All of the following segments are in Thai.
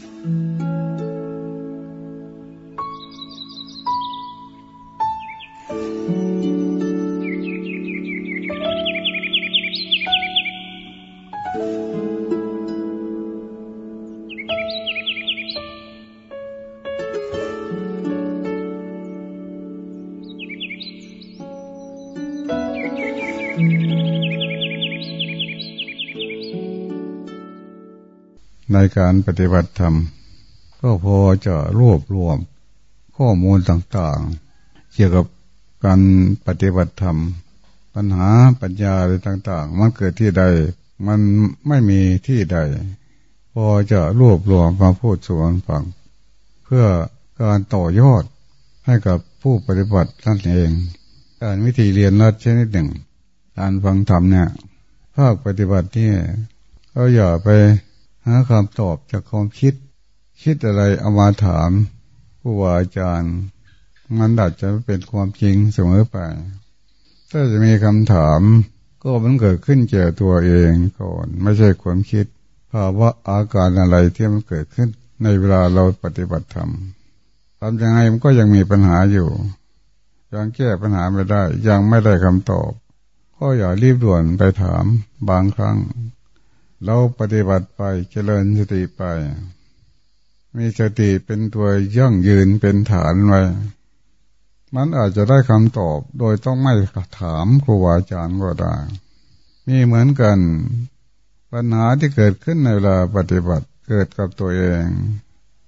Mm-hmm. ในการปฏิบัติธรรม ก็พอจะรวบรวม ข้อมูลต่างๆ เกี่ยวกับการปฏิบัติธรรม ปัญหาปัญญาอะไรต่าง ๆ มันเกิดที่ใด มันไม่มีที่ใด พอจะรวบรวมมาพูดสวนฟัง เพื่อการต่อยอดให้กับผู้ปฏิบัติท่านเองการวิธีเรียนรัดชนิดหนึ่ง การฟังธรรมเนี่ยภาคปฏิบัตินี่ก็อย่าไป หาคำตอบจากความคิด คิดอะไรเอามาถามผู้วาอาจารย์ มันอาจจะเป็นความจริงเสมอไป ถ้าจะมีคำถาม ก็มันเกิดขึ้นเจอตัวเองก่อน ไม่ใช่ความคิดภาวะอาการอะไรที่มันเกิดขึ้น ในเวลาเราปฏิบัติธรรมทำยังไงมันก็ยังมีปัญหาอยู่ ยังแก้ปัญหาไม่ได้ ยังไม่ได้คำตอบ ก็อย่ารีบด่วนไปถามบางครั้ง เราปฏิบัติไปเจริญสติไป มีสติเป็นตัวยั่งยืนเป็นฐานไว้ มันอาจจะได้คำตอบโดยต้องไม่ถามครูอาจารย์ก็ได้มีเหมือนกัน ปัญหาที่เกิดขึ้นในเวลาปฏิบัติเกิดกับตัวเอง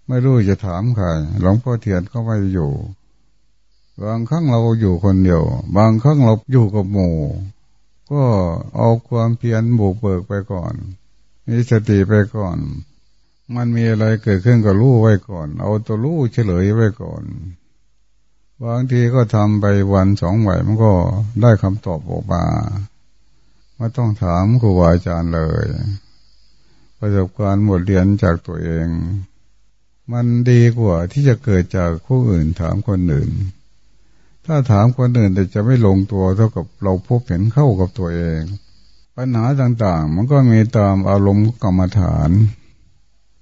ไม่รู้จะถามใครหลวงพ่อเทียนก็ไม่อยู่บางครั้งเราอยู่คนเดียว บางครั้งเราอยู่กับหมู่ ก็เอาความเพียรบุกเบิกไปก่อน มีสติไปก่อน มันมีอะไรเกิดขึ้นก็รู้ไว้ก่อน เอาตัวรู้เฉลยไว้ก่อนบางทีก็ทำไปวันสองวันมันก็ได้คำตอบออกมาไม่ต้องถามครูบาอาจารย์เลย ประสบการณ์บทเรียนจากตัวเอง มันดีกว่าที่จะเกิดจากผู้อื่นถามคนอื่น ถ้าถามคนอื่นแต่จะไม่ลงตัวเท่ากับเราพบเห็นเข้ากับตัวเอง ปัญหาต่างๆ มันก็มีตามอารมณ์กรรมฐาน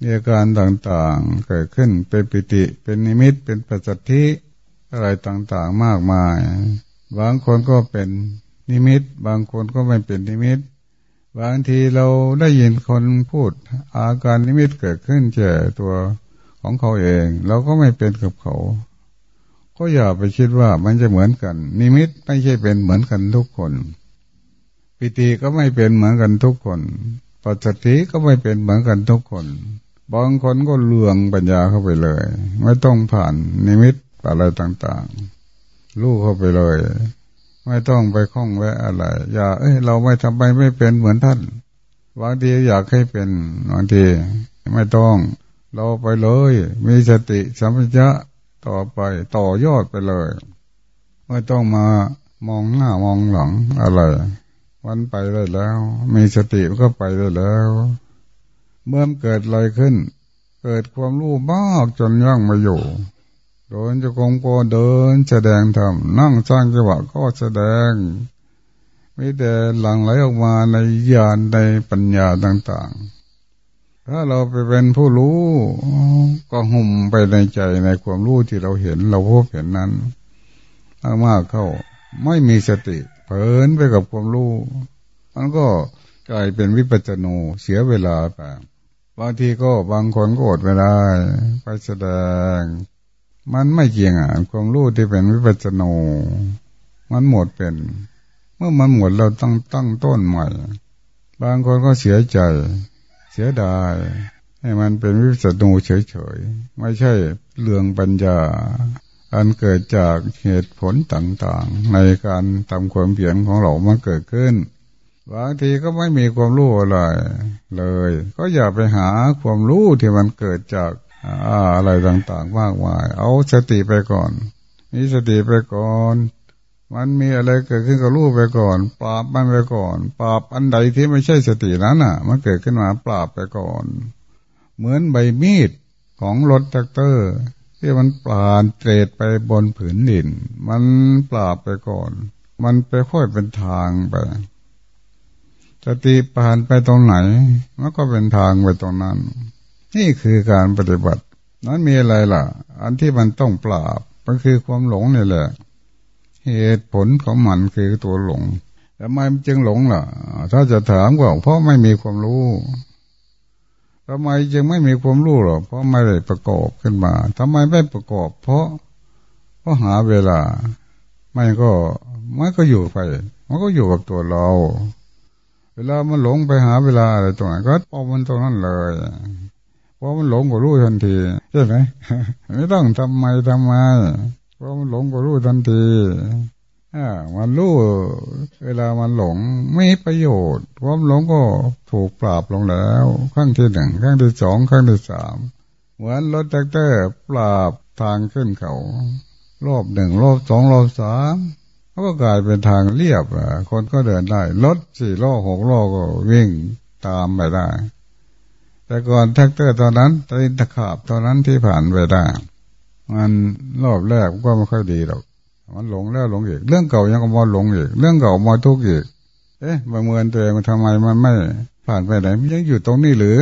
มีอาการต่างๆ เกิดขึ้นเป็นปิติ เป็นนิมิต เป็นปัจจัติอะไรต่างๆ มากมาย บางคนก็เป็นนิมิต บางคนก็ไม่เป็นนิมิต บางทีเราได้ยินคนพูด อาการนิมิตเกิดขึ้นเจอตัวของเขาเอง เราก็ไม่เป็นกับเขา ก็อย่าไปคิดว่ามันจะเหมือนกัน นิมิตไม่ใช่เป็นเหมือนกันทุกคน ปิติก็ไม่เป็นเหมือนกันทุกคนปัสสัทธิก็ไม่เป็นเหมือนกันทุกคน บางคนก็เลืองปัญญาเข้าไปเลย ไม่ต้องผ่านนิมิตอะไรต่างๆ ลูกเข้าไปเลย ไม่ต้องไปคล้องแวะอะไร อย่า เอ้ย เราไม่ทำไปไม่เป็นเหมือนท่านบางทีอยากให้เป็นบางทีไม่ต้อง เราไปเลย มีสติสัมปชัญญะต่อไปต่อยอดไปเลย ไม่ต้องมามองหน้ามองหลังอะไร มันไปได้แล้ว มีสติมันก็ไปได้แล้ว เมื่อเกิดอะไรขึ้น เกิดความรู้มากจนย่างมาอยู่โดนจะคงโปเดินแสดงธรรมนั่งสร้างจังหวะก็แสดงไม่แต่หลังไหลออกมาในญาณในปัญญาต่าง ๆ ถ้าเราไปเป็นผู้รู้ก็หุ่มไปในใจในความรู้ที่เราเห็นเราพบเห็นนั้นมากเข้าไม่มีสติ เพลินไปกับความรู้มันก็กลายเป็นวิปัจโนเสียเวลาไปบางทีก็บางคนก็อดไม่ได้ไปแสดง มันไม่เกี่ยงอะความรู้ที่เป็นวิปัจโน มันหมดเป็น เมื่อมันหมดเราต้องตั้งต้นใหม่ บางคนก็เสียใจ เสียดายให้มันเป็นวิปัสสนูเฉยๆไม่ใช่เรื่องปัญญา อันเกิดจากเหตุผลต่างๆ ในการทำความเพียรของเรามันเกิดขึ้นบางทีก็ไม่มีความรู้อะไรเลย ก็อย่าไปหาความรู้ที่มันเกิดจากอะไรต่างๆมากมาย เอาสติไปก่อนมีสติไปก่อน มันมีอะไรเกิดขึ้นก็รู้ไปก่อน ปราบมันไปก่อน ปราบอันใดที่ไม่ใช่สตินั้นอะ มันเกิดขึ้นมาปราบไปก่อน เหมือนใบมีดของรถแทรกเตอร์ ที่มันปราดเตรดไปบนผืนดิน มันปราบไปก่อน มันไปค่อยเป็นทางไปสติผ่านไปตรงไหน มันก็เป็นทางไปตรงนั้น นี่คือการปฏิบัติ นั้นมีอะไรล่ะ อันที่มันต้องปราบ มันคือความหลงนี่แหละ เหตุผลของมันคือตัวหลงทำไมมันจึงหลงล่ะ ถ้าจะถามก็เพราะไม่มีความรู้ ทำไมจึงไม่มีความรู้หรอเพราะไม่ได้ประกอบขึ้นมาทำไมไม่ประกอบ เพราะเพราะหาเวลา ไม่ก็ไม่ก็อยู่ไป มันก็อยู่กับตัวเรา เวลามันหลงไปหาเวลาอะไรตรงไหนก็เอามันตรงนั้นเลยพราะมันหลงก็รู้ทันทีใช่ไหมไม่ต้องทำไมทำไมเพราะมันหลงก็รู้ทันที อ่ามันรู้เวลามันหลงไม่ประโยชน์ความหลงก็ถูกปราบลงแล้วครั้งที่หนึ่งครั้งที่สองครั้งที่สามเหมือนรถแทรกเตอร์ปราบทางขึ้นเขารอบหนึ่งรอบสองรอบสามเขาก็กลายเป็นทางเรียบคนก็เดินได้รถสี่ล้อหกล้อก็วิ่งตามไปได้ แต่ก่อนแทรกเตอร์ตอนนั้นตีนตะขาบตอนนั้นที่ผ่านไปได้มันรอบแรกก็ไม่ค่อยดีหรอก มันหลงแล้วหลงอีก เรื่องเก่ายังก็มาหลงอีก เรื่องเก่ามาทุกข์อีก เอ๊ะมาเมือนตัวเองมันทำไมมันไม่ผ่านไปไหนมันยังอยู่ตรงนี้หรือ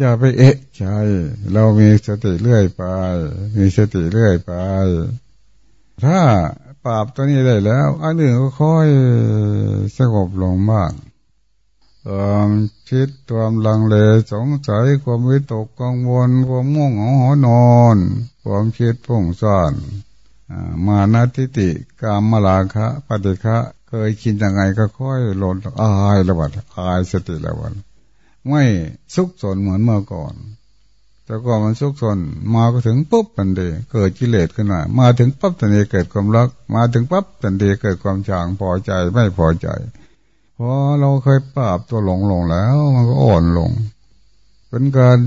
จะไปเอ๊ะใช่เรามีสติเรื่อยไป มีสติเรื่อยไป ถ้าปราบตัวนี้ได้แล้วอันอื่นก็ค่อยสงบลงบ้างความคิดความลังเลสงสัยความวิตกกังวลความม่วงเหงาหอนอน ความคิดพุ่งซ่าน มานาทิติกามมาลาคะปฏิฆะเคยคิดยังไงก็ค่อยหล่นอายละวัดอายสติละวัดไม่สุขสนเหมือนเมื่อก่อน แต่ก่อนมันสุขสนมาก็ถึงปุ๊บทันทีเกิดกิเลสขึ้นมามาถึงปั๊บทันทีเกิดความรัก มาถึงปั๊บทันทีเกิดความจางพอใจไม่พอใจพอเราเคยปราบตัวหลงลงแล้ว มันก็อ่อนลง เป็นการ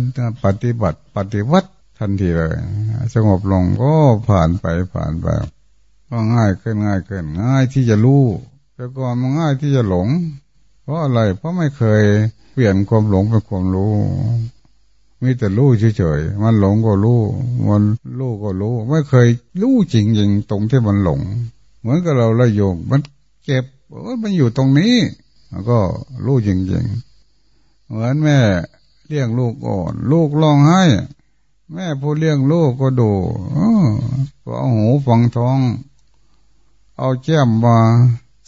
ปฏิบัติปฏิวัติ ทันทีเลย สงบลงก็ผ่านไปผ่านไปก็ง่ายขึ้นง่ายขึ้นง่ายที่จะรู้แต่ก่อนมันง่ายที่จะหลง เพราะอะไร เพราะไม่เคยเปลี่ยนความหลงเป็นความรู้มีแต่รู้เฉยๆ มันหลงก็รู้ มันรู้ก็รู้ ไม่เคยรู้จริงๆ ตรงที่มันหลง เหมือนกับเราละโยงมันเก็บมันอยู่ตรงนี้แล้วก็รู้จริงๆ เหมือนแม่เลี้ยงลูกอ่อน ลูกร้องไห้ แม่ผู้เลี้ยงลูกก็ดูก็เอาหูฟังท้อง เอาแก้มมา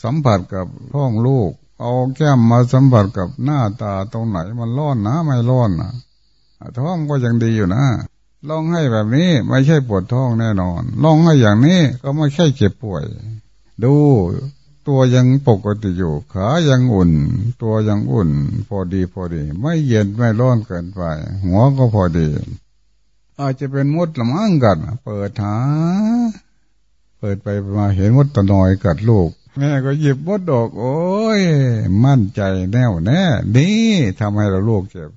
สัมผัสกับท้องลูก เอาแก้มมาสัมผัสกับหน้าตาตรงไหนมันร้อนนะไม่ร้อนนะท้องก็ยังดีอยู่นะร้องให้แบบนี้ไม่ใช่ปวดท้องแน่นอนร้องให้อย่างนี้ก็ไม่ใช่เจ็บป่วย ดูตัวยังปกติอยู่ ขายังอุ่น ตัวยังอุ่น พอดีพอดี ไม่เย็นไม่ร้อนเกินไป หัวก็พอดี อาจจะเป็นมดละมั่งกันเปิดหา เปิดไปมาเห็นมดตะนอยกัดลูก แม่ก็หยิบมดดอก โอ้ย มั่นใจแน่วแน่ นี่ทำให้เราลูกเจ็บ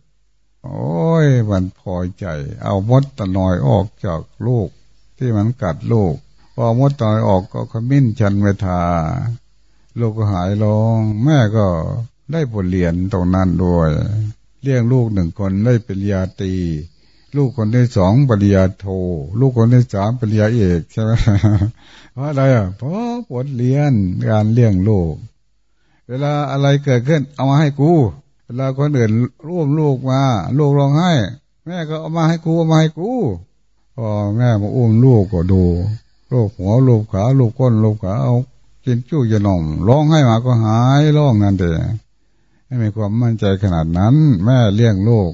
โอ้ย มันพอใจ เอามดตะนอยออกจากลูก ที่มันกัดลูก พอมดตะนอยออกก็ขมิ้นชันเมทา ลูกก็หายลง แม่ก็ได้บทเรียนตรงนั้นด้วย เลี้ยงลูกหนึ่งคนได้เปริญญาตี ลูกคนที่สองปริญญาโท ลูกคนที่สามปริญญาเอกใช่ไหมเพราะอะไรอะเพราะบทเรียนการเลี้ยงลูก เวลาอะไรเกิดขึ้น เอามาให้กู เวลาคนอื่นร่วมลูกมา ลูกร้องไห้ แม่ก็เอามาให้กูเอามาให้กูพอแม่มาอุ้มลูกก็ดูลูกหัวลูกขาลูกก้นลูกขาเอากินจู้ยนมร้องให้มาก็หายร้องนั่นเองไม่มีความมั่นใจขนาดนั้น แม่เลี้ยงลูก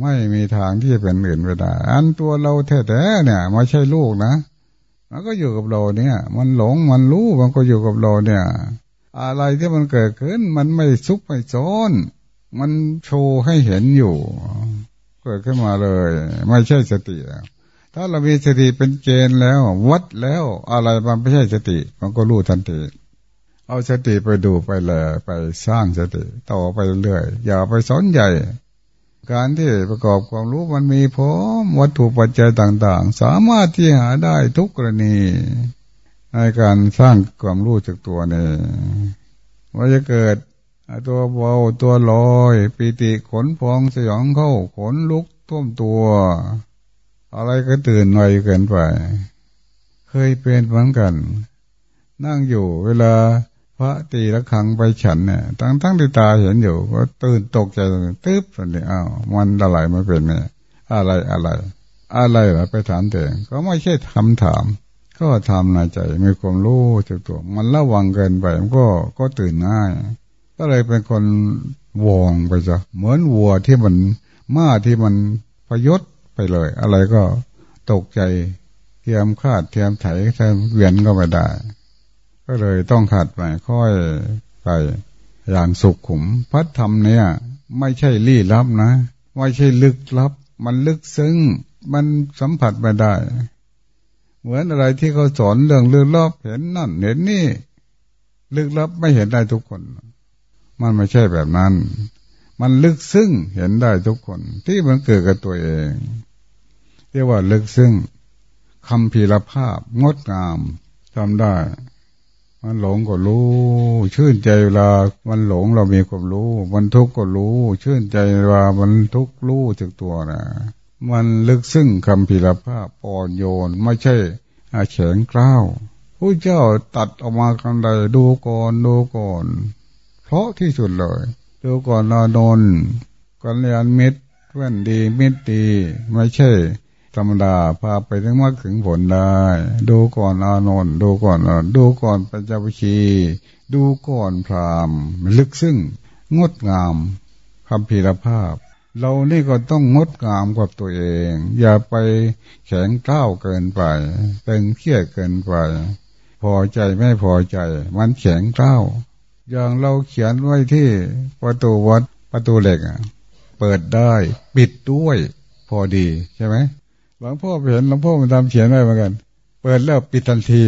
ไม่มีทางที่จะเป็นอื่นไปได้อันตัวเราแท้ๆเนี่ยไม่ใช่ลูกนะมันก็อยู่กับเราเนี่ย มันหลงมันรู้มันก็อยู่กับเราเนี่ย อะไรที่มันเกิดขึ้น มันไม่ซุกไม่ซ้อนมันโชว์ให้เห็นอยู่ เกิดขึ้นมาเลย ไม่ใช่สติถ้าเรามีสติเป็นเกณฑ์แล้ว วัดแล้วอะไรมันไม่ใช่สติ มันก็รู้ทันทีเอาสติไปดูไปเลย ไปสร้างสติต่อไปเรื่อยอย่าไปสนใหญ่ การที่ประกอบความรู้มันมีพร้อมวัตถุปัจจัยต่าง ๆ สามารถที่หาได้ทุกกรณี ในการสร้างความรู้จากตัวนี้ว่าจะเกิดตัวเบาตัวลอยปีติขนพองสยองเข้าขนลุกท่วมตัว อะไรก็ตื่นหน่อยเกินไป เคยเป็นเหมือนกัน นั่งอยู่เวลา ระตีละครังไปฉันเนี่ยทั้งทั้งที่ตาเห็นอยู่ ก็ตื่นตกใจตึ๊บสันนี้อ้าวมันละลายมาเป็นเนี่ยอะไรอะไร อะไรเหรอไปถามตัวเองก็ไม่ใช่คำถาม ก็ทำในใจมีความรู้จักตัว มันระวังเกินไปมันก็ก็ตื่นง่าย ก็เลยเป็นคนวองไปจ้ะเหมือนวัวที่มันม้าที่มันพยศไปเลย อะไรก็ตกใจเทียมคาดเทียมไถเทียมเวียนก็ไม่ได้ ก็เลยต้องขาดไปค่อยไปอย่างสุขขุม พัฒธรรมเนี่ย ไม่ใช่ลี้ลับนะ ไม่ใช่ลึกลับ มันลึกซึ้ง มันสัมผัสไม่ได้ เหมือนอะไรที่เขาสอนเรื่องลึกลับเห็นนั่นเห็นนี่ ลึกลับไม่เห็นได้ทุกคน มันไม่ใช่แบบนั้น มันลึกซึ้งเห็นได้ทุกคน ที่มันเกิดกับตัวเอง เรียกว่าลึกซึ้งคำพีรภาพงดงามจำได้ มันหลงก็รู้ ชื่นใจเวลา มันหลงเรามีความรู้ มันทุกข์ก็รู้ ชื่นใจเวลามันทุกข์รู้จากตัวนะมันลึกซึ้งคำพีรภาพอ่อนโยน ไม่ใช่อาเฉงกล้าวผู้เจ้าตัดออกมาคำใดดูก่อนดูก่อน เพราะที่สุดเลย ดูก่อนนอนนกันเรียนมิตรเพื่อนดีมิตรดี ไม่ใช่ ธรรมดาพาไปถึงมรรคถึงผลได้ ดูก่อนอานนท์ดูก่อนดูก่อนปัญจวิชีดูก่อนพรามลึกซึ้งงดงามคำพีรภาพ เรานี่ก็ต้องงดงามกับตัวเอง อย่าไปแข็งก้าวเกินไปตึงเครียดเกินไป พอใจไม่พอใจ มันแข็งก้าวอย่างเราเขียนไว้ที่ประตูวัดประตูเหล็กเปิดได้ ปิดด้วย พอดีใช่ไหม หลวงพ่อเห็นหลวงพ่อมันทำเขียนไว้เหมือนกัน เปิดแล้วปิดทันที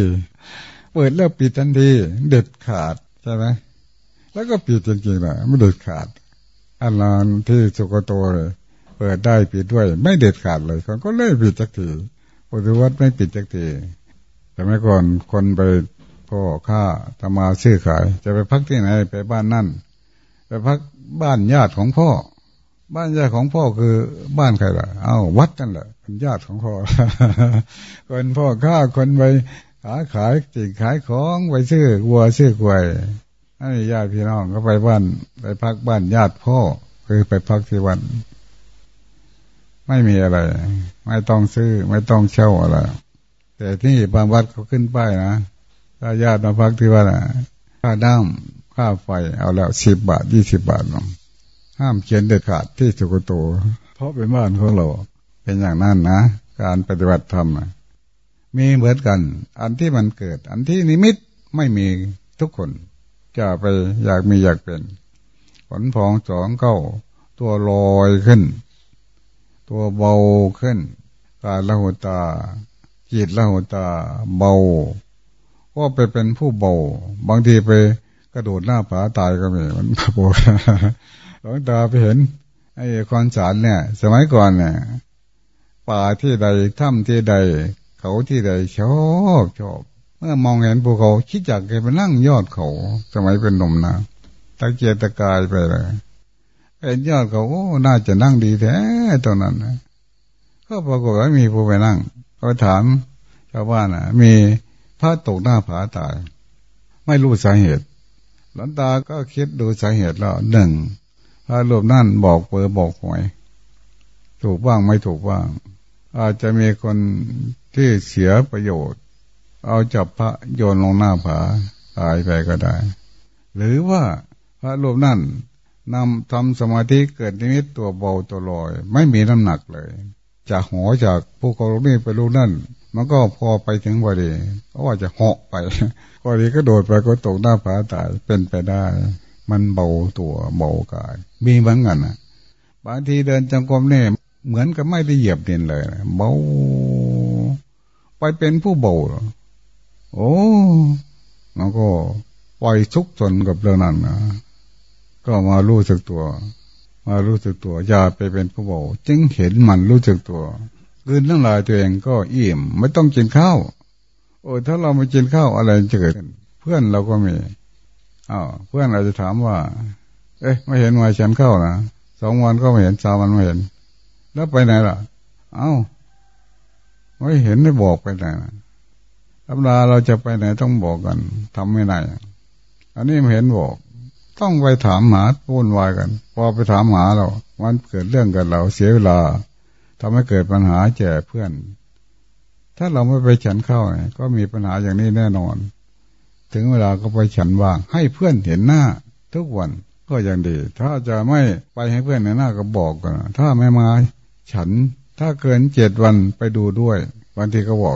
เปิดแล้วปิดทันที เด็ดขาดใช่ไหมแล้วก็ปิดจริงๆนะไม่เด็ดขาดอันนานที่สุกโตเลยเปิดได้ปิดด้วย ไม่เด็ดขาดเลยคนก็เลยปิดจักทีปฏิวัติไม่ปิดจักทีแต่เมื่อก่อนคนไปพ่อข้าทำมาซื้อขาย จะไปพักที่ไหนไปบ้านนั่นไปพักบ้านญาติของพ่อ บ้านญาติของพ่อคือบ้านใครล่ะ เอาวัดนั่นแหละเป็นญาติของพ่อ คนพ่อข้าคนไปหาขายจิงขายของไปซื้อวัวซื้อกล้วยให้ญาติพี่น้องก็ไปบ้านไปพักบ้านญาติพ่อคือไปพักที่วัน ไม่มีอะไร ไม่ต้องซื้อ ไม่ต้องเช่าอะไรแต่ที่บางวัดเขาขึ้นป้ายนะถ้าญาติมาพักที่วัดค่าน้ำค่าไฟเอาแล้วสิบบาทยี่สิบบาทน้อง ห้ามเขียนเด็ดขาดที่สุกโต เพราะเป็นบ้านของเรา เป็นอย่างนั้นนะ การปฏิบัติธรรมมีเหมือนกัน อันที่มันเกิด อันที่นิมิตไม่มีทุกคน จะไปอยากมีอยากเป็นขนพองสองเก้า ตัวลอยขึ้น ตัวเบาขึ้น การละหุตา จิตละหุตา เบาก็ไปเป็นผู้เบา บางทีไปกระโดดหน้าผาตายก็มีมันโบ ลวงตาไปเห็นไอ้คอนสารเนี่ย สมัยก่อนเนี่ยป่าที่ใดถ้ำที่ใด เขาที่ใดชอบชอบเมื่อมองเห็นภูเขาคิดอยากไปนั่งยอดเขา สมัยเป็นหนุ่มนะตะเกียตะกายไปเลยเป็นยอดเขาโอ้น่าจะนั่งดีแท้ตรงนั้นนะก็ปรากฏว่ามีผู้ไปนั่งเขาถามชาวบ้านอะ มีพระตกหน้าผาตาย ไม่รู้สาเหตุ หลวงตาก็คิดดูสาเหตุแล้วหนึ่ง พระรูปนั่นบอกเปอบอกหวย ถูกบ้างไม่ถูกบ้าง อาจจะมีคนที่เสียประโยชน์ เอาจับพระโยนลงหน้าผาตายไปก็ได้ หรือว่าพระรูปนั่นนำทำสมาธิเกิดนิมิตตัวเบาตัวลอย ไม่มีน้ำหนักเลย จากหัวจากผู้กรณีไปรูปนั่น มันก็พอไปถึงพอดีเพราะว่าจะเหาะไปพอดีก็โดดไปก็ตกหน้าผาตายเป็นไปได้ มันเบาตัวเบากาย มีเหมือนกันนะบางทีเดินจงกรมเนี่ยเหมือนกับไม่ได้เหยียบดินเลยนะเบาไปเป็นผู้เบาโอ้แล้วก็ปล่อยทุกทนกับเรื่องนั้นนะก็มารู้สึกตัว มารู้สึกตัว อย่าไปเป็นผู้เบาจึงเห็นมันรู้สึกตัวคืนน้ำลายตัวเองก็อิ่ม ไม่ต้องกินข้าวโอ้ถ้าเราไม่กินข้าวอะไรจะเกิดเพื่อนเราก็มี อ้าวเพื่อนอาจจะถามว่า เอ๊ะ ไม่เห็นมาฉันเข้านะสองวันก็ไม่เห็นสามวันไม่เห็น แล้วไปไหนล่ะ เอา้าไม่เห็นไม่บอกไปไหนธรรมดาเราจะไปไหนต้องบอกกันทำไม่ได้อันนี้ไม่เห็นบอก ต้องไปถามหาวุ่นวายกัน พอไปถามหาเรามันเกิดเรื่องกันเราเสียเวลาทำให้เกิดปัญหาแก่เพื่อน ถ้าเราไม่ไปฉันเข้าก็มีปัญหาอย่างนี้แน่นอน ถึงเวลาก็ไปฉันว่างให้เพื่อนเห็นหน้า ทุกวันก็ยังดี ถ้าจะไม่ไปให้เพื่อนเห็นหน้าก็บอกกันถ้าไม่มาฉันถ้าเกินเจ็ดวันไปดูด้วยบางทีก็บอก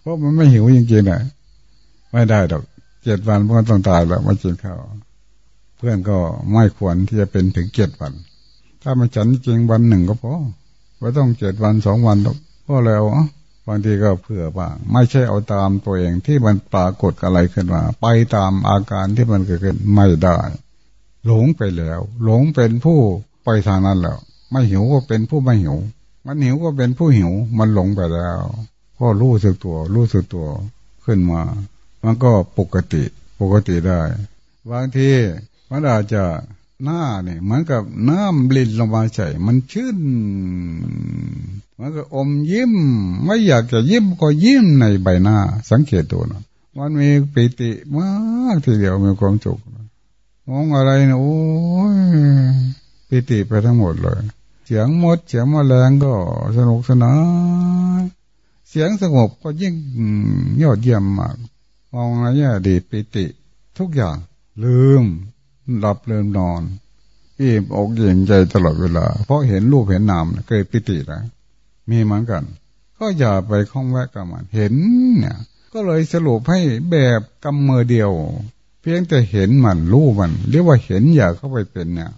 เพราะมันไม่หิวจริงๆนะไม่ได้ดอกเจ็ดวันเพื่อนต้องตายแล้วมากินข้าวเพื่อนก็ไม่ควรที่จะเป็นถึงเจ็ดวัน ถ้ามาฉันจริงวันหนึ่งก็พอไม่ต้องเจ็ดวันสองวันก็แล้ว บางทีก็เผื่อบ้าง ไม่ใช่เอาตามตัวเองที่มันปรากฏอะไรขึ้นมา ไปตามอาการที่มันเกิดขึ้นไม่ได้ หลงไปแล้ว หลงเป็นผู้ไปทางนั้นแล้ว ไม่หิวก็เป็นผู้ไม่หิว มันหิวก็เป็นผู้หิว มันหลงไปแล้ว ก็รู้สึกตัวรู้สึกตัวขึ้นมา มันก็ปกติปกติได้ บางทีมันอาจจะ หน้าเนี่ยเหมือนกับน้ำลินลงมาใส่มันชื่นมันก็อมยิ้ม ไม่อยากจะยิ้มก็ยิ้มในใบหน้า สังเกตตัวนะมันมีปิติมากทีเดียวมีความสุขมองอะไรนะโอ้ยปิติไปทั้งหมดเลย เสียงมดเสียงมแมลงก็สนุกสนานเสียงสงบก็ยิ่งยอดเยี่ยมมาก มองอะไรเนี่ยดีปิติทุกอย่างลืม หลับเริ่มนอนอิ่มอกเย็นใจตลอดเวลา เพราะเห็นรูปเห็นนามเกิดปิตินะมีเหมือนกัน ก็อย่าไปคล้องแวะกับมัน เห็นเนี่ย ก็เลยสรุปให้แบบกำมือเดียว เพียงแต่เห็นมันรู้มันเรียกว่าเห็นอย่าเข้าไปเป็นเนี่ย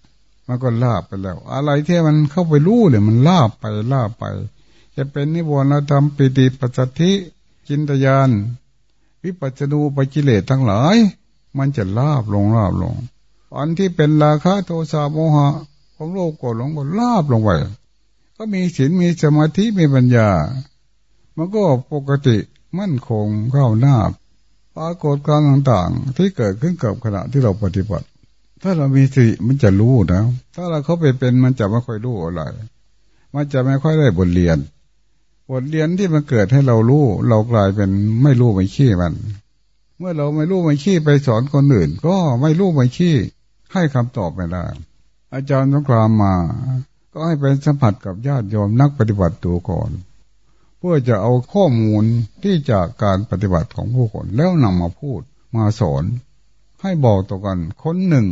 มันก็ลาบไปแล้ว อะไรที่มันเข้าไปรู้เลยมันลาบไปลาบไป จะเป็นนิวรณธรรมปิติปัสสธิจินตยานวิปัจจนูปจิเลตทั้งหลาย มันจะลาบลงลาบลง อันที่เป็นราคะโทสะโมหะของโลกโกรธหลงก็ลาบลงไปก็มีศีลมีสมาธิมีปัญญา มันก็ปกติมั่นคงเข้าหน้าปรากฏการต่างๆ ที่เกิดขึ้นกับขณะที่เราปฏิบัติ ถ้าเรามีสติมันจะรู้นะ ถ้าเราเข้าไปเป็นมันจะไม่ค่อยรู้อะไร มันจะไม่ค่อยได้บทเรียน บทเรียนที่มันเกิดให้เรารู้ เรากลายเป็นไม่รู้ไม่ขี้มัน เมื่อเราไม่รู้ไม่ชี้ไปสอนคนอื่น ก็ไม่รู้ไม่ชี้ ให้คำตอบไม่ได้ อาจารย์สงครามมา ก็ให้เป็นสัมผัสกับญาติโยมนักปฏิบัติตัวก่อน เพื่อจะเอาข้อมูลที่จากการปฏิบัติของผู้คนแล้วนำมาพูดมาสอน ให้บอกต่อกันคนหนึ่ง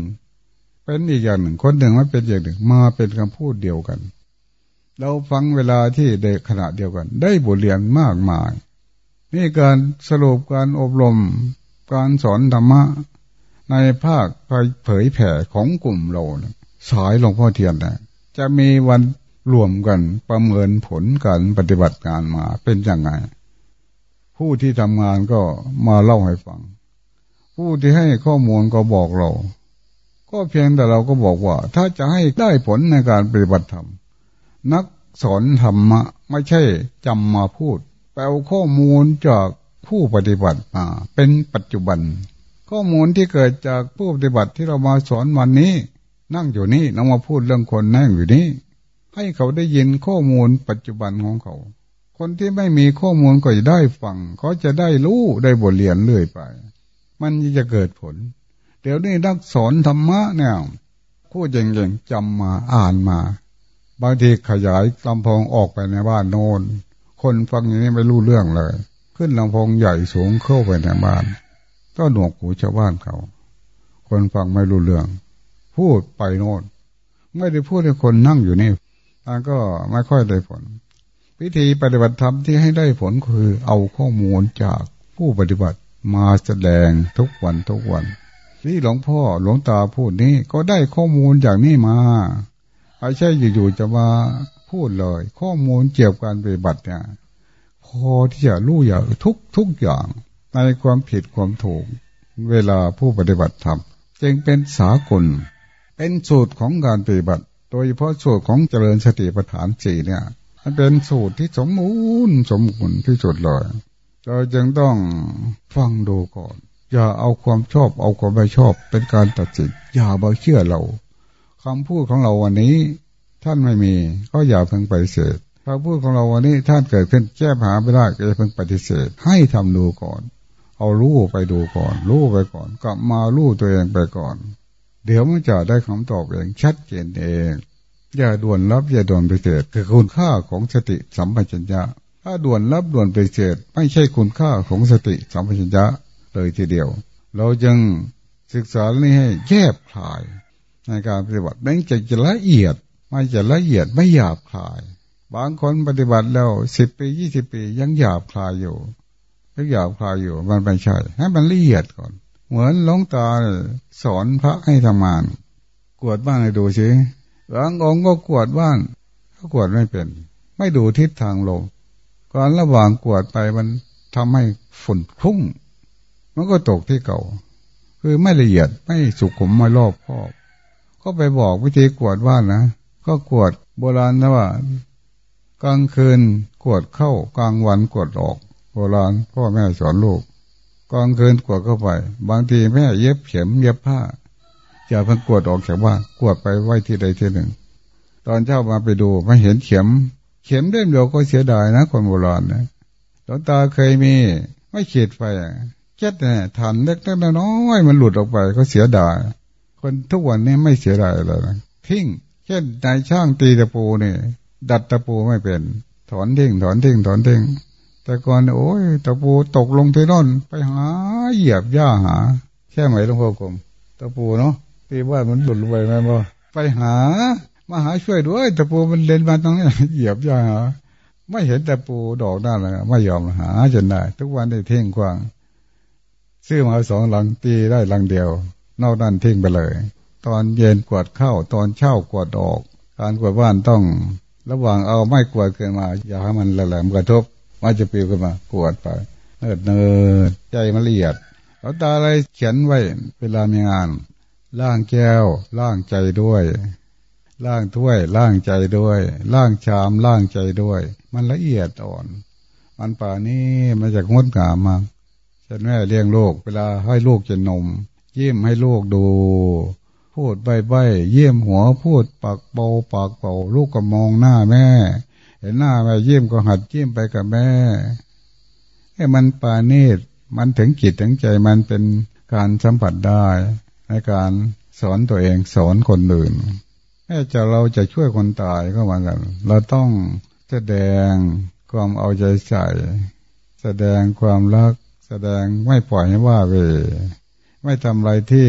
เป็นอีกอย่างหนึ่งคนหนึ่งไม่เป็นอย่างหนึ่งมาเป็นคำพูดเดียวกัน เราฟังเวลาที่เด็กขณะเดียวกัน ได้บทเรียนมากมายนี่การสรุปการอบรม การสอนธรรมะ ในภาคเผยแผ่ของกลุ่มเราสายหลวงพ่อเทียนนะจะมีวันรวมกันประเมินผลการปฏิบัติงานมาเป็นยังไง ผู้ที่ทำงานก็มาเล่าให้ฟัง ผู้ที่ให้ข้อมูลก็บอกเรา ก็เพียงแต่เราก็บอกว่า ถ้าจะให้ได้ผลในการปฏิบัติธรรม นักสอนธรรมะไม่ใช่จำมาพูดแปลข้อมูลจากผู้ปฏิบัติมาเป็นปัจจุบัน ข้อมูลที่เกิดจากผู้ปฏิบัติที่เรามาสอนวันนี้ นั่งอยู่นี่นำมาพูดเรื่องคนนั่งอยู่นี่ให้เขาได้ยินข้อมูลปัจจุบันของเขา คนที่ไม่มีข้อมูลก็จะได้ฟังเขาจะได้รู้ได้บทเรียนเรื่อยไป มันจะเกิดผล เดี๋ยวนี้นักสอนธรรมะเนี่ยพูดอย่างงจำมาอ่านมา บางทีขยายลำพองออกไปในบ้านโน้นคนฟังอย่างนี้ไม่รู้เรื่องเลย ขึ้นลำโพงใหญ่สูงเข้าไปในบ้าน ก็หนวกหูชาวบ้านเขา คนฟังไม่รู้เรื่อง พูดไปโน่นไม่ได้พูดให้คนนั่งอยู่นี่มันก็ไม่ค่อยได้ผล วิธีปฏิบัติธรรมที่ให้ได้ผลคือเอาข้อมูลจากผู้ปฏิบัติมาแสดงทุกวันทุกวันที่หลวงพ่อหลวงตาพูดนี้ก็ได้ข้อมูลอย่างนี้มาไม่ใช่อยู่ๆจะมาพูดเลย ข้อมูลเกี่ยวกับการปฏิบัติเนี่ยพอที่จะรู้อย่างทุกทุกอย่าง ในความผิดความถูก เวลาผู้ปฏิบัติทำจึงเป็นสากล เป็นสูตรของการปฏิบัติ โดยเฉพาะสูตรของเจริญสติปัฏฐานสี่เนี่ย มันเป็นสูตรที่สมบูรณ์สมบูรณ์ที่สุดเลยเราจึงต้องฟังดูก่อน อย่าเอาความชอบเอาความไม่ชอบเป็นการตัดสินอย่าบ่เชื่อเราคำพูดของเราวันนี้ ท่านไม่มี ก็อย่าเพิ่งปฏิเสธพระพูดของเราวันนี้ท่านเกิดขึ้นแก้ปัญหาไม่ได้ก็อย่าเพิ่งปฏิเสธ ให้ทำดูก่อน เอารู้ไปดูก่อน รู้ไปก่อน กลับมารู้ตัวเองไปก่อน เดี๋ยวมันจะได้คำตอบเองชัดเจนเอง อย่าด่วนรับอย่าด่วนไปเสดคือคุณค่าของสติสัมปชัญญะ ถ้าด่วนรับด่วนไปเสดไม่ใช่คุณค่าของสติสัมปชัญญะเลยทีเดียว เราจึงศึกษาเรื่องให้แยบคลาย ในการปฏิบัตินั่นจะจะละเอียดไม่จะละเอียดไม่หยาบคลาย บางคนปฏิบัติแล้วสิบปียี่สิบปียังหยาบคลายอยู่ ยังหยาบคลายอยู่ มันไม่ใช่ ให้มันละเอียดก่อน เหมือนหลวงตาสอนพระให้ทำงาน กวดบ้านให้ดูสิบางองค์ก็กวดบ้านก็กวดไม่เป็น ไม่ดูทิศทางลมก่อนระหว่างกวดไปมันทำให้ฝุ่นพุ่ง มันก็ตกที่เก่า คือไม่ละเอียดไม่สุขุมไม่รอบคอบ ก็ไปบอกวิธีกวดบ้านนะก็กวดโบราณนะว่า กลางคืนกวดเข้ากลางวันกวดออก โบราณพ่อแม่สอนลูกกลางคืนกวดเข้าไป บางทีแม่เย็บเข็มเย็บผ้าอย่าเพิ่งกวดออกจากบ้านกวดไปไว้ที่ใดที่หนึ่ง ตอนเช้ามาไปดูมาเห็นเข็ม เข็มเล่มเดียวก็เสียดายนะ คนโบราณนะหลวงตาเคยมี ไม่ขีดไฟแค่เนี่ยฐานเล็กๆน้อยมันหลุดออกไปก็เสียดาย คนทุกวันนี้ไม่เสียดายเลยนะทิ้งเช่นนายช่างตีตะปูเนี่ยดัดตะปูไม่เป็น ถอนทิ้งถอนทิ้งถอนทิ้ง แต่ก่อนโอ้ยตะปูตกลงที่น่นไปหาเหยียบหญ้าหา แค่ไหนหลวงพ่อกรมตะปูเนาะตีว่ามันหลุดไปไหมบ่ไปหา มาหาช่วยด้วยตะปูมันเล่นมาตรงนี้เหยียบหญ้าหา ไม่เห็นตะปูดอกด้านเลยไม่ยอมหาจนได้ ทุกวันได้เท่งกว้าง ซื้อมาสองหลังตีได้หลังเดียว นอกนั้นทิ้งไปเลย ตอนเย็นกวดเข้าตอนเช้ากวดออก การกวดบ้านต้อง ระหว่างเอาไม้กวดขึ้นมา อย่าให้มันแหลมกระทบ มันจะปิวขึ้นมากวดไปเนิดเนิดใจมันละเอียดเราตาอะไรเขียนไว้ เวลามีงานล่างแก้วล่างใจด้วยล่างถ้วยล่างใจด้วยล่างชามล่างใจด้วย มันละเอียดอ่อน มันป่านี้มาจากงดงามมาฉันแม่เลี้ยงลูกเวลาให้ลูกจะนม เยิ้มให้ลูกดู พูดใบใบเยี่ยมหัวพูดปากเบาปากเบาลูกก็มองหน้าแม่ ห็นหน้าแม่เยี่ยมก็หัดเยี่ยมไปกับแม่ให้มันปาเนตมันถึงจิตถึงใจมันเป็นการสัมผัสได้ในการสอนตัวเองสอนคนอื่นแม้จะเราจะช่วยคนตายก็เหมือนกันเราต้องแสดงความเอาใจใส่แสดงความรัก แสดงไม่ปล่อยให้ว่าเวไม่ทำอะไรที่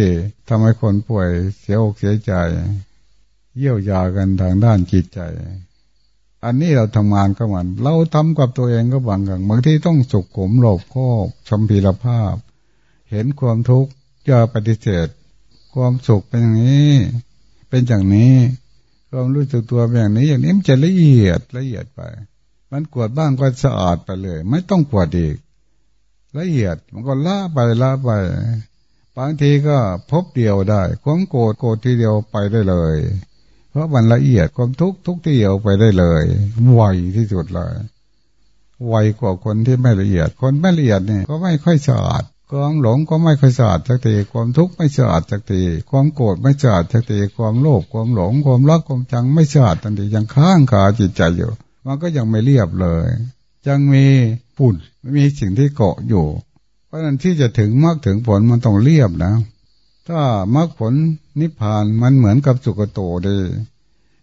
ทำให้คนป่วยเสียอกเสียใจ เยี่ยวยากันทางด้านจิตใจ อันนี้เราทำงานก็มัน เราทำกับตัวเองก็บางครั้งบางที่ต้องสุขขมโลภโคบชมพีรภาพ เห็นความทุกข์จะปฏิเสธความสุขเป็นอย่างนี้ เป็นอย่างนี้ความรู้สึกตัวเป็นอย่างนี้ อย่างนี้มันจะละเอียดละเอียดไป มันกวดบ้างก็สะอาดไปเลย ไม่ต้องกวดอีก ละเอียดมันก็ละไปละไปบางทีก็พบเดียวได้ ความโกรธโกรธทีเดียวไปได้เลย ราะมันละเอียดความทุกข์ทุกที่เดียวไปได้เลยไวที่สุดเลยไวกว่าคนที่ไม่ละเอียด คนไม่ละเอียดเนี่ยก็ไม่ค่อยสะอาดความหลงก็ไม่ค่อยสะอาดสักทีความทุกข์ไม่สะอาดสักทีความโกรธไม่สะอาดสักทีความโลภความหลงความรักความจังไม่สะอาดทันทียังค้างคาจิตใจอยู่ มันก็ยังไม่เรียบเลย ยังมีฝุ่นมีสิ่งที่เกาะอยู่ เพราะนั้นที่จะถึงมรรคถึงผลมันต้องเรียบนะ ถ้ามรรคผลนิพพานมันเหมือนกับสุกโตดี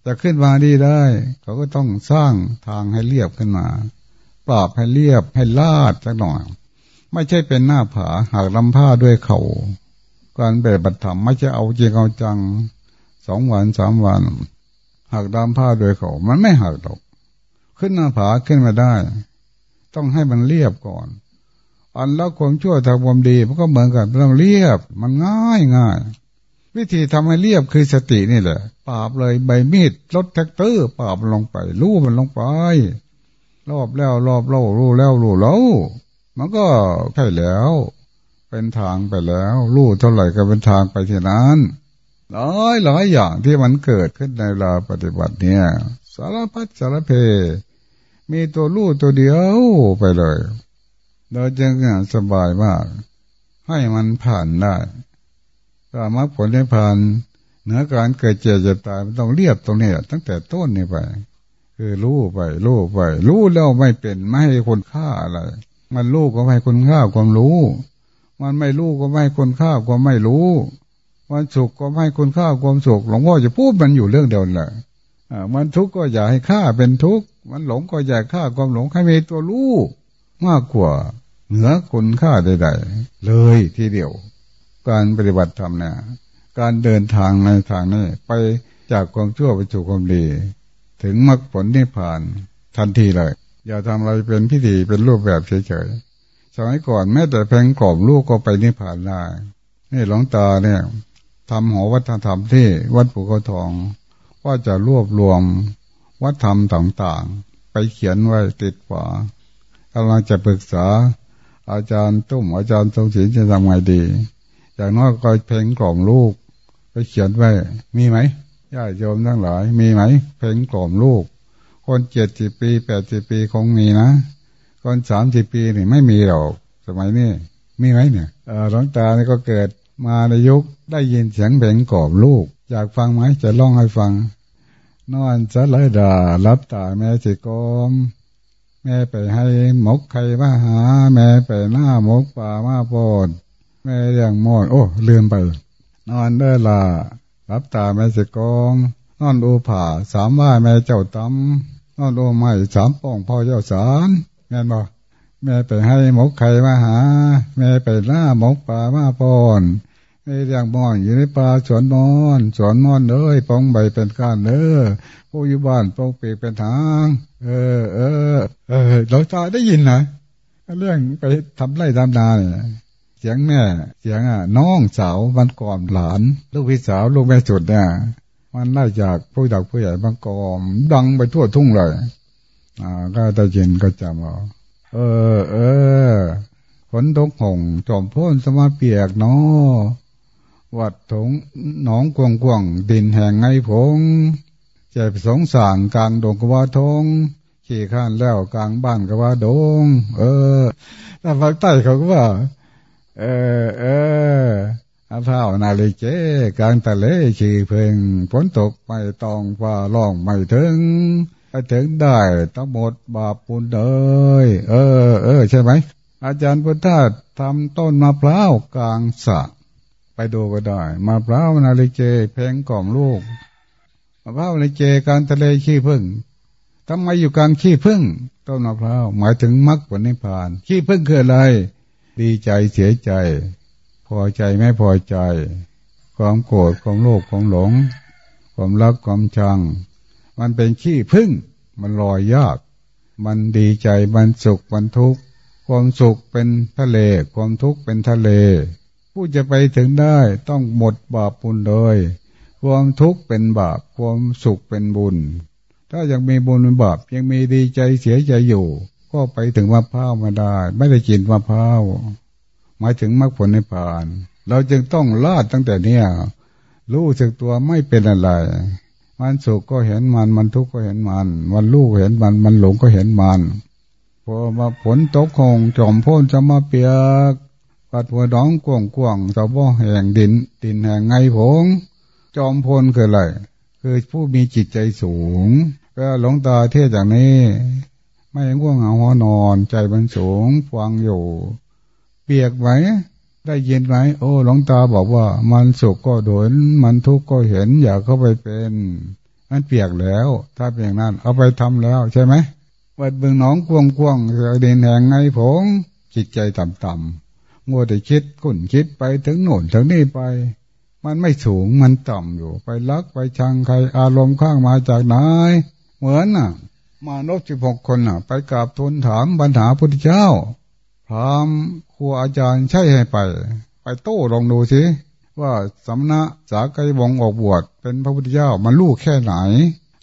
จะขึ้นมาดีได้ เขาก็ต้องสร้างทางให้เรียบขึ้นมา ปราบให้เรียบให้ลาดสักหน่อย ไม่ใช่เป็นหน้าผาหากลำผ้าด้วยเขาการเปบัตรธรรมไม่ใช่เอาจริงเอาจังสองวันสามวันหักดามผ้าโดยเขามันไม่หักตกขึ้นหน้าผาขึ้นมาได้ ต้องให้มันเรียบก่อน อันละความชั่วทำความดีมันก็เหมือนกันต้องเรียบ มันง่ายง่ายวิธีทำให้เรียบคือสตินี่แหละปราบเลยใบมีดรถแทรกเตอร์ปราบลงไปรู้มันลงไป รอบแล้วรอบเล่ารู้แล้วรู้แล้วมันก็ใช่แล้ว เป็นทางไปแล้ว รู้เท่าไหร่ก็เป็นทางไปที่นั้นหลายหลายอย่างที่มันเกิดขึ้นในเวลาปฏิบัติเนี่ย สารพัดสารเพ มีตัวรู้ตัวเดียวไปเลย เราจะสบายมากให้มันผ่านได้ถ้ามรรคผลได้ผ่านเหนือการเกิดเจ็บจะตายมันต้องเรียบตรงนี้ตั้งแต่ต้นนี่ไป คือรู้ไปรู้ไป รู้แล้วไม่เป็นไม่ให้คนค่าอะไร มันรู้ก็ไม่ให้คนค่าความรู้ มันไม่รู้ก็ไม่ให้คนค่าความไม่รู้มันสุขก็ไม่ให้คนค่าความสุขหลวงพ่อจะพูดมันอยู่เรื่องเดียวแหละมันทุกข์ก็อย่าให้ข้าเป็นทุกข์มันหลงก็อย่าข้าความหลงให้มีตัวรู้ มากกว่าเหนือคุณค่าใดๆเลยทีเดียว การปฏิบัติธรรมเนี่ยการเดินทางในทางนี้ไปจากความชั่วไปสู่ความดี ถึงมรรคผลนิพพานทันทีเลย อย่าทำอะไรเป็นพิธีเป็นรูปแบบเฉยๆสมัยก่อนแม้แต่แพงกรอบลูกก็ไปนิพพานได้นี่หลวงตาเนี่ยทำหอวัฒนธรรมที่วัดภูเขาทอง ว่าจะรวบรวมวัฒนธรรมต่างๆ ไปเขียนไว้ติดฝา กำลังจะปรึกษา อาจารย์ตุ้มอาจารย์ทรงศิลจะทำไงดี อย่างน้อยก็เพลงกล่อมลูก ไปเขียนไว้ มีไหมญาติโยมทั้งหลาย มีไหม เพลงกล่อมลูก คนเจ็ดสิบปีแปดสิบปีคงมีนะคนสามสิบปีนี่ไม่มีหรอกสมัยนี้มีไหมเนี่ยหลวงตานี่ก็เกิดมาในยุคได้ยินเสียงเพลงกล่อมลูก อยากฟังไหมจะร้องให้ฟังนอนจะเลยด่ารับตาแม่จิกอม แม่ไปให้หมกไข่มาหา แม่ไปหน้าหมกป่ามาปอดแม่เลี้ยงมอด โอ้ลืมไป นอนเด้อละรับตาแม่สิกองนอนดูผ่าสามว่าแม่เจ้าตำนอนดูไม่สามป่องพ่อเจ้าสารแม่บอกแม่ไปให้หมกไข่มาหา แม่ไปหน้าหมกป่ามาปอน ม่เลี้ยงมอนอยู่ในป่าสวนมอนสวนมอนเลยปองใบเป็นก้านเด้อผู้อยู่บ้านปองปีกเป็นทาง เออ เออ เออเราตาได้ยินนะเรื่องไปทำไร่ทำนาเนี่ยเสียงแม่ เสียงอะน้องสาวมันก่อนหลาน ลูกพี่สาวลูกแม่จุดเนี่ยมันไล่จากผู้ดักผู้ใหญ่บางกอมดังไปทั่วทุ่งเลย อ่า ก็ได้ยินก็จำเอาเออ เออฝนตกหงจอมพ่นสมาเปียกเนาะ วัดถงหนองกวงกวงดินแห่งไงผงใจสงสารกลางดงกว่าทงขี่ข้านแล้วกลางบ้านกว่าดง เออถ้าภาคใต้เขาก็ว่า เออ เอออาเท้านาฬิเจกลางทะเลขี่เพ่งฝนตกไม่ตองฟ้าร้องไม่ถึงถึงได้ต้งหมดบาปปุญเดยเออ เออ ใช่ไหม อาจารย์พุทธาทำต้นมะพร้าวกลางสระ ไปดูก็ได้มะพร้าวนาฬิเจ เพลงกล่อมลูกมะพร้าวนาฬิเจการทะเลขี้พึ่งทำไมอยู่การขี้พึ่งต้นมะพร้าวหมายถึงมรรคผลนิพพาน ขี้พึ่งคืออะไร ดีใจเสียใจ พอใจไม่พอใจ ความโกรธความโลภความหลง ความรักความชัง มันเป็นขี้พึ่ง มันลอยยาก มันดีใจมันสุขมันทุกข์ความสุขเป็นทะเล ความทุกข์เป็นทะเล ผู้จะไปถึงได้ต้องหมดบาปบุญเลย ความทุกข์เป็นบาป ความสุขเป็นบุญ ถ้ายังมีบุญเป็นบาป ยังมีดีใจเสียใจอยู่ ก็ไปถึงมะพร้าวมาได้ ไม่ได้กินมะพร้าวหมายถึงมรรคผลในผ่าน เราจึงต้องลาดตั้งแต่เนี้ยรู้สึกตัวไม่เป็นอะไร มันสุขก็เห็นมัน มันทุกข์ก็เห็นมัน มันรู้เห็นมัน มันหลงก็เห็นมัน พอมาผลตกคงจอมพ้นจะมาเปียก ปัดหัวดองกวงกวงสาวบ่แห่งดิน ดินแห่งไงผง จอมพลคืออะไร คือผู้มีจิตใจสูง ก็หลงตาเทศอย่างนี้ ไม่ง่วงเหงาหัวนอนใจมันสูงฟังอยู่ เปียกไหมได้ยินไหมโอ้หลงตาบอกว่า มันสุขก็โดนมันทุกข์ก็เห็น อยากเข้าไปเป็นมันเปียกแล้ว ถ้าเป็นอย่างนั้น เอาไปทำแล้วใช่ไหมวัดเบืองน้องกวงกวงเดินแห่งไงผงจิตใจต่ำๆ มัวแต่คิดคุ้นคิดไปถึงโน่นถึงนี่ไป มันไม่สูงมันต่ำอยู่ ไปรักไปชังใครอารมณ์ข้างมาจากไหนเหมือนน่ะ มานพสิบหกคนน่ะ ไปกราบทูลถามปัญหาพุทธเจ้าพรามครูอาจารย์ใช่ให้ไป ไปโต้ลองดูสิว่าสำนักสาไกวงออกบวชเป็นพระพุทธเจ้ามันลูกแค่ไหน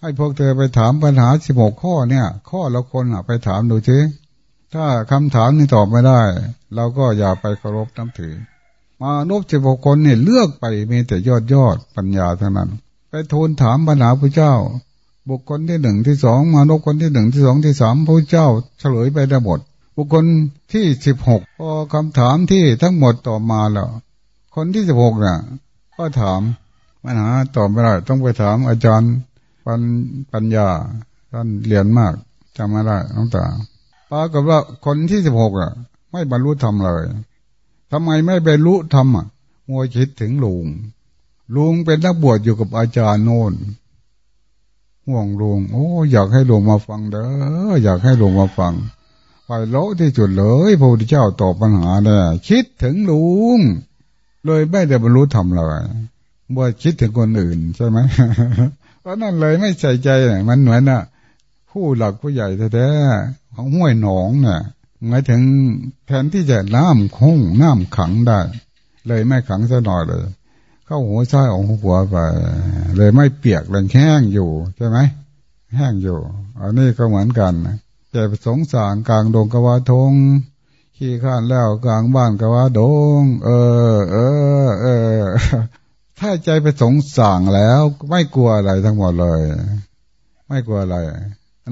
ให้พวกเธอไปถามปัญหาสิบหกข้อเนี่ย ข้อละคนอะ ไปถามดูสิ ถ้าคำถามนี้ตอบไม่ได้ เราก็อย่าไปเคารพน้ำถือ มานพเจ็บคนเนี่ยเลือกไปมีแต่ยอดยอดปัญญาเทั้งนั้น ไปทูลถามปัญหาพระเจ้า บุคคลที่หนึ่งที่สองมานพคนที่หนึ่งที่สองที่สามพระเจ้า เฉลยไปได้หมดบุคคลที่สิบหกพอคำถามที่ทั้งหมดต่อมาแล้ว คนที่สิบหกน่ะ ก็ถามปัญหาตอบไม่ได้ต้องไปถามอาจารย์ปัญปัญญาท่านเรียนมากจำไม่ได้น้องตา ปรากฏว่าคนที่สิบหกอะ ไม่บรรลุธรรมเลยทำไมไม่บรรลุธรรมอะมัวคิดถึงลุงลุงเป็นนักบวชอยู่กับอาจารย์โน่นห่วงลุงโอ้อยากให้ลุงมาฟังเด้ออยากให้ลุงมาฟังไปโลที่จุดเลยพระพุทธเจ้าตอบปัญหาเนี่ยคิดถึงลุงเลยไม่ได้บรรลุธรรมเลยว่าคิดถึงคนอื่นใช่ไหมเพราะนั่นเลยไม่ใส่ใจมันเหมือนน่ะ ผู้หลักผู้ใหญ่แท้ๆ ของห้วยหนองเนี่ยหมายถึงแทนที่จะน้ำคงน้ำขังได้ เลยไม่ขังซะหน่อยเลย เข้าหัวใช้ของหัวไป เลยไม่เปียกเลยแห้งอยู่ใช่ไหมแห้งอยู่ อันนี้ก็เหมือนกันใจสงสารกลางดงกวาทงขี้ข้านแล้วกลางบ้านกวาดง เออ เออ เออ ถ้าใจไปสงสารแล้วไม่กลัวอะไรทั้งหมดเลย ไม่กลัวอะไร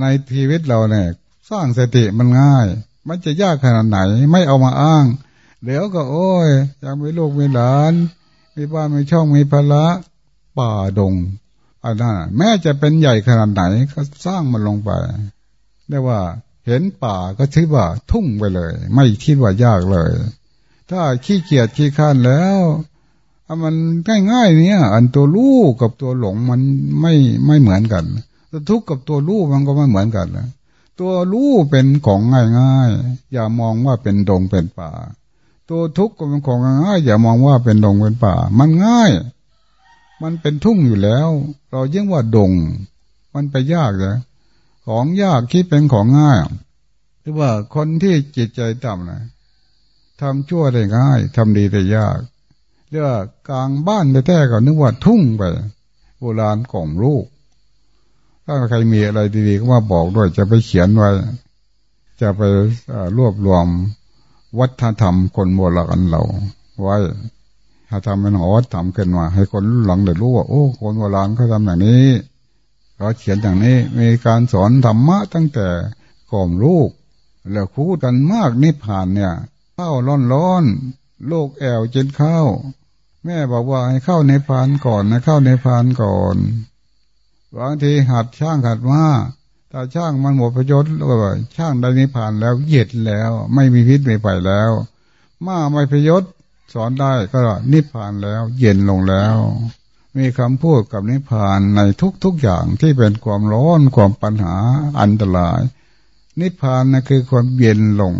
ในชีวิตเราเนี่ย สร้างสติมันง่าย มันจะยากขนาดไหน ไม่เอามาอ้าง เดี๋ยวก็โอ้ยยังมีลูกมีหลาน มีบ้านมีช่องมีภาระป่าดงอันนั้นแม้จะเป็นใหญ่ขนาดไหนก็สร้างมันลงไปเรียกว่าเห็นป่าก็ถือว่าทุ่งไปเลย ไม่คิดว่ายากเลย ถ้าขี้เกียจขี้ข้านแล้วมันง่ายๆเนี่ย อันตัวลูกกับตัวหลงมันไม่ไม่เหมือนกันตัวทุกข์กับตัวลูกมันก็ไม่เหมือนกันนะ ตัวลูกเป็นของง่ายๆ อย่ามองว่าเป็นดงเป็นป่า ตัวทุกข์ก็เป็นของง่ายอย่ามองว่าเป็นดงเป็นป่า มันง่าย มันเป็นทุ่งอยู่แล้ว เรายิ่งว่าดง มันไปยากเลยของยากคิดเป็นของง่ายหรือว่าคนที่จิตใจต่ำนะทำชั่วได้ง่ายทำดีได้ยากเรียกว่ากลางบ้านแท้ๆก็นึกว่าทุ่งไป โบราณกล่อมลูก ถ้าใครมีอะไรดีๆก็มาบอกด้วยจะไปเขียนไว้ จะไปรวบรวมวัฒนธรรมคนโบราณเราไว้ถ้าทำเป็นหอวัฒนธรรมขึ้นมาให้คนหลังได้รู้ว่าโอ้คนโบราณเขาทำอย่างนี้เขาเขียนอย่างนี้มีการสอนธรรมะตั้งแต่ก่อมลูก แล้วคูดกันมากนิพพานเนี่ยข้าวร้อนโลกแอวเจนข้าว แม่บอกว่าให้เข้าในพานก่อนนะเข้าในพานก่อน บางทีหัดช่างหัดมาถ้าช่างมันหมดประโยชน์ว่าช่างได้นิพานแล้วเย็ดแล้ว ไม่มีพิษไม่ไปแล้ว มาไม่ประโยชน์สอนได้ก็นิพพานแล้ว เย็นลงแล้ว มีคำพูดกับนิพพานในทุกๆอย่างที่เป็นความร้อนความปัญหาอันตราย นิพพานนะคือความเย็นลง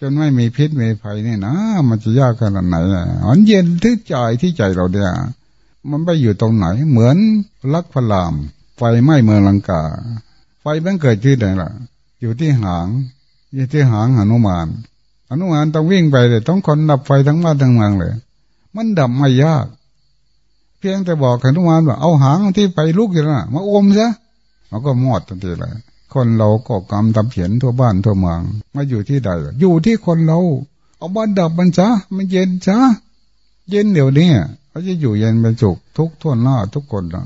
จนไม่มีพิษไม่ภัยนี่นะ มันจะยากขนาดไหนอะมันเย็นที่ใจที่ใจเราเนี่ย มันไปอยู่ตรงไหน เหมือนลักพลาม ไฟไหม้เมืองลังกา ไฟมันเกิดที่ไหนล่ะ อยู่ที่หางอยู่ที่หางหนุมานหนุมานต้องวิ่งไปเลย ต้องคนดับไฟทั้งบ้านทั้งเมืองเลย มันดับไม่ยาก เพียงแต่บอกหนุมานว่าเอาหางที่ไปลุกอยู่นะมาอมซะมันก็มอดทันทีเลยคนเราก็กรรมทำเขียนทั่วบ้านทั่วเมืองมาอยู่ที่ใด อยู่ที่คนเรา เอาบ้านดับมันซะมันเย็นซะเย็นเดี๋ยวนี้ เขาจะอยู่เย็นเป็นสุขทุกทั่วหน้าทุกคนนะ